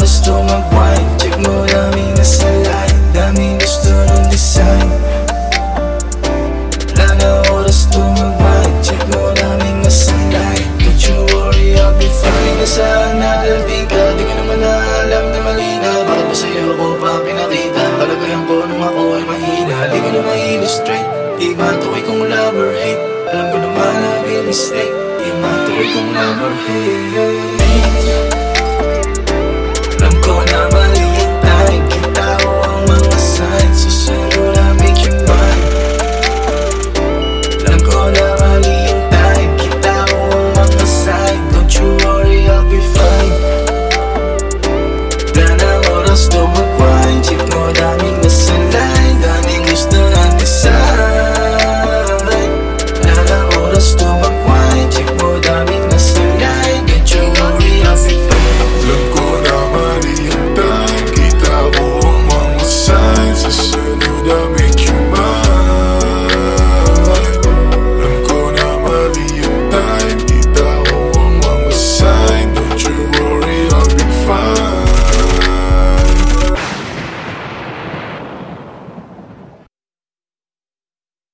gusto mag-wine Check mo daming nasa line Daming gusto ng design. Wala na oras to mag-wine Check mo daming nasa line Don't you worry, I'll be fine. Nasa nalabing ka, di ko naman na alam na mali na Bakit ba sa'yo ko pa pinakita? Kalagayan ko nung ako ay mahina. Di ko na ma-illustrate Di ba tuwi kong love or hate. Alam ko naman na mistake Di ba tuwi kong love or hate. Dostum bu Vay çıkmadan